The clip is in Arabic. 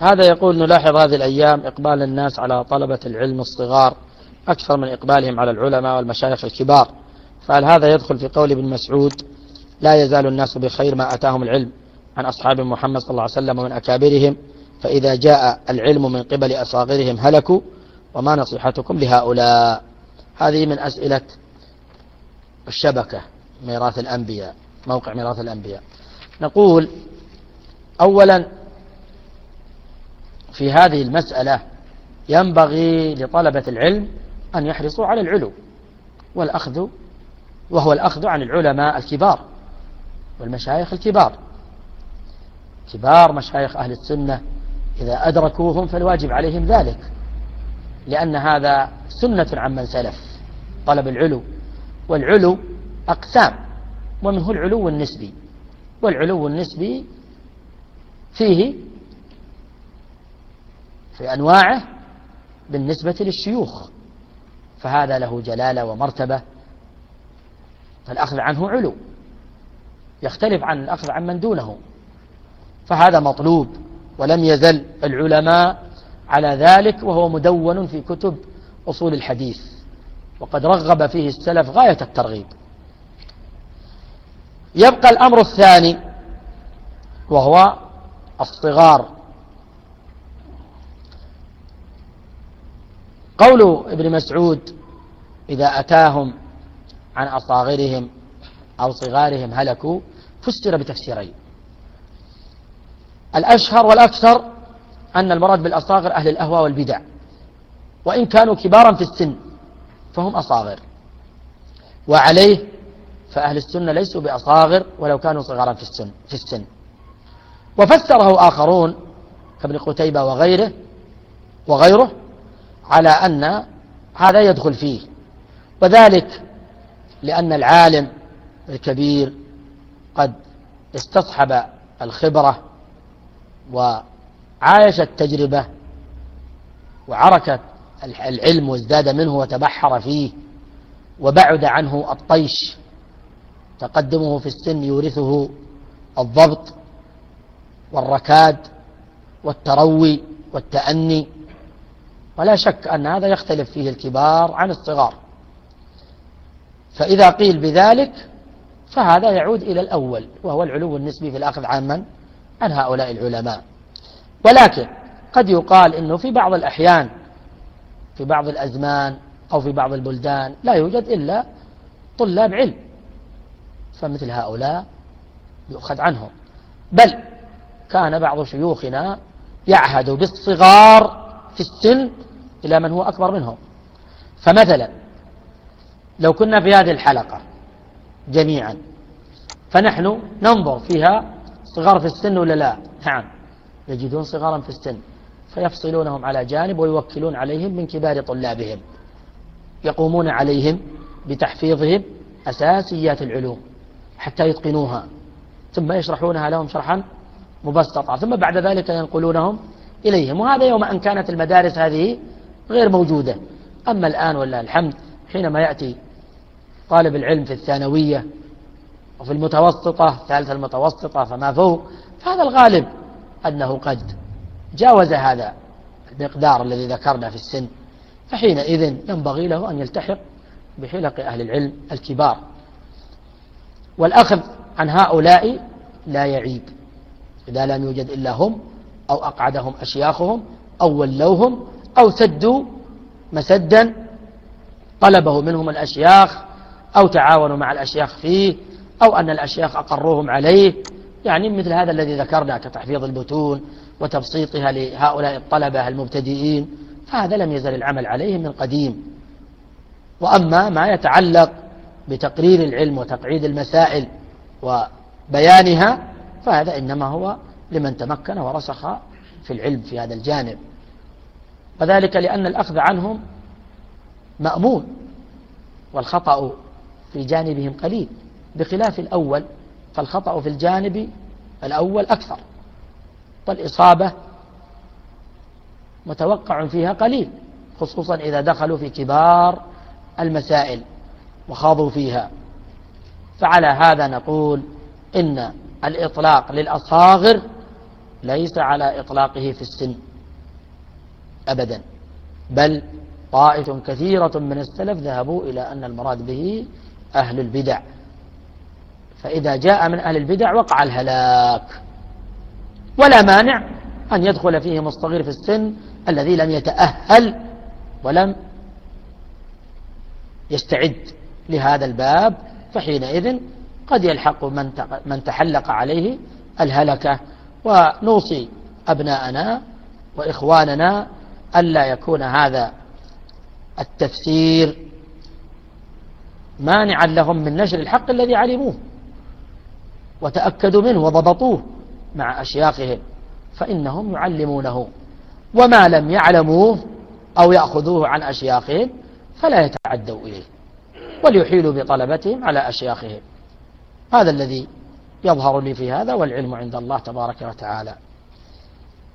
هذا يقول نلاحظ هذه الأيام إقبال الناس على طلبة العلم الصغار أكثر من إقبالهم على العلماء والمشايخ الكبار. فهل هذا يدخل في قول ابن مسعود لا يزال الناس بخير ما أتاهم العلم عن أصحاب محمد صلى الله عليه وسلم ومن أكابرهم؟ فإذا جاء العلم من قبل أصاغرهم هلكوا وما نصيحتكم لهؤلاء؟ هذه من أسئلة الشبكة ميراث الأنبياء موقع ميراث الأنبياء. نقول أولا في هذه المسألة ينبغي لطلبة العلم أن يحرصوا على العلو والأخذ وهو الأخذ عن العلماء الكبار والمشايخ الكبار. كبار مشايخ أهل السنة إذا أدركوهم فالواجب عليهم ذلك لأن هذا سنة عمن سلف طلب العلو. والعلو أقسام ومنه العلو النسبي. والعلو النسبي فيه في أنواعه بالنسبة للشيوخ فهذا له جلالة ومرتبة فالأخذ عنه علو يختلف عن الأخذ عن من دونه فهذا مطلوب ولم يزل العلماء على ذلك وهو مدون في كتب أصول الحديث وقد رغب فيه السلف غاية الترغيب. يبقى الأمر الثاني وهو الصغار. قول ابن مسعود إذا أتاهم عن أصاغرهم أو صغارهم هلكوا فسر بتفسيرين. الأشهر والأكثر أن المراد بالأصاغر أهل الأهوى والبدع وإن كانوا كبارا في السن فهم أصاغر. وعليه فأهل السنة ليسوا بأصاغر ولو كانوا صغارا في السن, في السن. وفسره آخرون كابن قتيبة وغيره وغيره على أن هذا يدخل فيه وذلك لأن العالم الكبير قد استصحب الخبرة وعايش التجربة وعركة العلم وازداد منه وتبحر فيه وبعد عنه الطيش تقدمه في السن يورثه الضبط والركاد والتروي والتأني. ولا شك أن هذا يختلف فيه الكبار عن الصغار. فإذا قيل بذلك فهذا يعود إلى الأول وهو العلو النسبي في الأخذ عن عن هؤلاء العلماء. ولكن قد يقال أنه في بعض الأحيان في بعض الأزمان أو في بعض البلدان لا يوجد إلا طلاب علم فمثل هؤلاء يؤخذ عنهم. بل كان بعض شيوخنا يعهد بالصغار في السن إلى من هو أكبر منهم. فمثلا لو كنا في هذه الحلقة جميعا فنحن ننظر فيها صغار في السن ولا لا؟ نعم. يجدون صغارا في السن فيفصلونهم على جانب ويوكلون عليهم من كبار طلابهم يقومون عليهم بتحفيظهم أساسيات العلوم حتى يتقنوها ثم يشرحونها لهم شرحا مبسطا ثم بعد ذلك ينقلونهم إليهم. وهذا يوم أن كانت المدارس هذه غير موجودة. أما الآن ولا الحمد حينما يأتي طالب العلم في الثانوية وفي المتوسطة ثالث المتوسطة فما فوق فهذا الغالب أنه قد جاوز هذا المقدار الذي ذكرنا في السن. فحينئذ ينبغي له أن يلتحق بحلق أهل العلم الكبار. والأخذ عن هؤلاء لا يعيب. إذا لم يوجد إلا هم أو أقعدهم أشياخهم أو ولوهم أو سدوا مسدا طلبه منهم الأشياخ أو تعاونوا مع الأشياخ فيه أو أن الأشياخ أقروهم عليه. يعني مثل هذا الذي ذكرنا كتحفيظ البتون وتبسيطها لهؤلاء الطلبة المبتدئين. فهذا لم يزل العمل عليه من قديم. وأما ما يتعلق بتقرير العلم وتقعيد المسائل وبيانها فهذا إنما هو لمن تمكن ورسخ في العلم في هذا الجانب. وذلك لأن الأخذ عنهم مأمون والخطأ في جانبهم قليل. بخلاف الأول فالخطأ في الجانب الأول أكثر والإصابة متوقع فيها قليل خصوصا إذا دخلوا في كبار المسائل وخاضوا فيها. فعلى هذا نقول إن الإطلاق للأصاغر ليس على إطلاقه في السن أبدا بل طائفة كثيرة من السلف ذهبوا إلى أن المراد به أهل البدع. فإذا جاء من أهل البدع وقع الهلاك ولا مانع أن يدخل فيهم الصغير في السن الذي لم يتأهل ولم يستعد لهذا الباب فحينئذ قد يلحق من من تحلق عليه الهلكة. ونوصي أبناءنا وإخواننا ألا يكون هذا التفسير مانعا لهم من نشر الحق الذي علموه وتأكدوا منه وضبطوه مع أشياخهم فإنهم يعلمونه. وما لم يعلموه أو يأخذوه عن أشياخهم فلا يتعدوا إليه وليحيلوا بطلبتهم على أشياخهم. هذا الذي يظهر لي في هذا والعلم عند الله تبارك وتعالى.